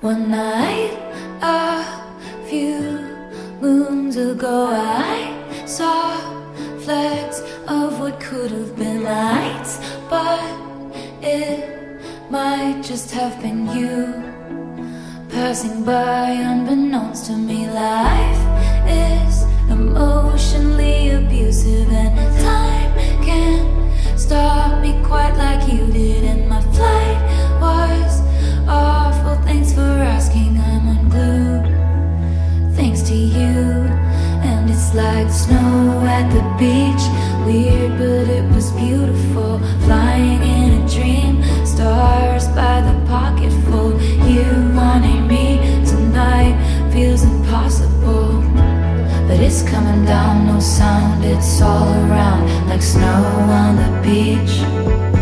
One night, a few moons ago, I saw flecks of what could have been lights, but it might just have been you passing by unbeknownst to me. Life is emotionally abusive, and time snow at the beach. Weird, but it was beautiful. Flying in a dream, stars by the pocketful. You wanting me tonight feels impossible. But it's coming down, no sound, it's all around like snow on the beach.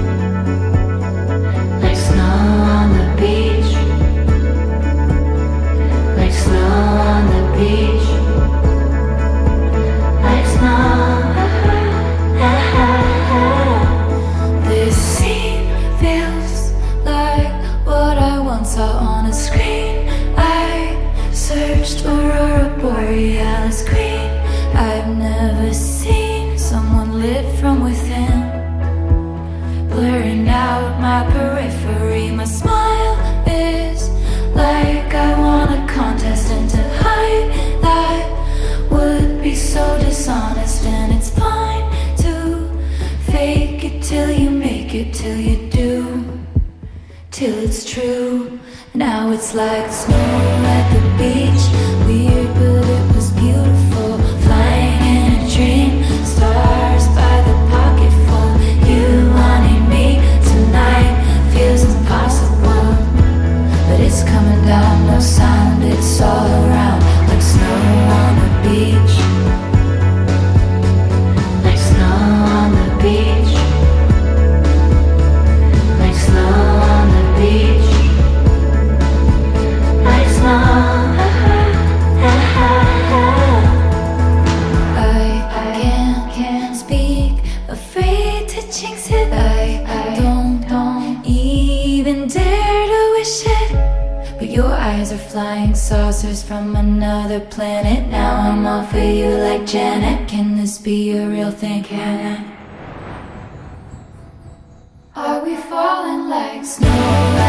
Borealis green. I've never seen someone lit from within blurring out my periphery. My smile is like I won a contest, and to hide that would be so dishonest. And it's fine to fake it till you make it, till you do, till it's true. Now it's like snow at the beach, weird, it's coming down, no sound, it's all around like snow on the beach, like snow on the beach, like snow on the beach. Like I can't, can't speak, afraid to jinx it. Your eyes are flying saucers from another planet. Now I'm all for you like Janet. Can this be a real thing? Can it? Are we falling like snow